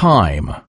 time.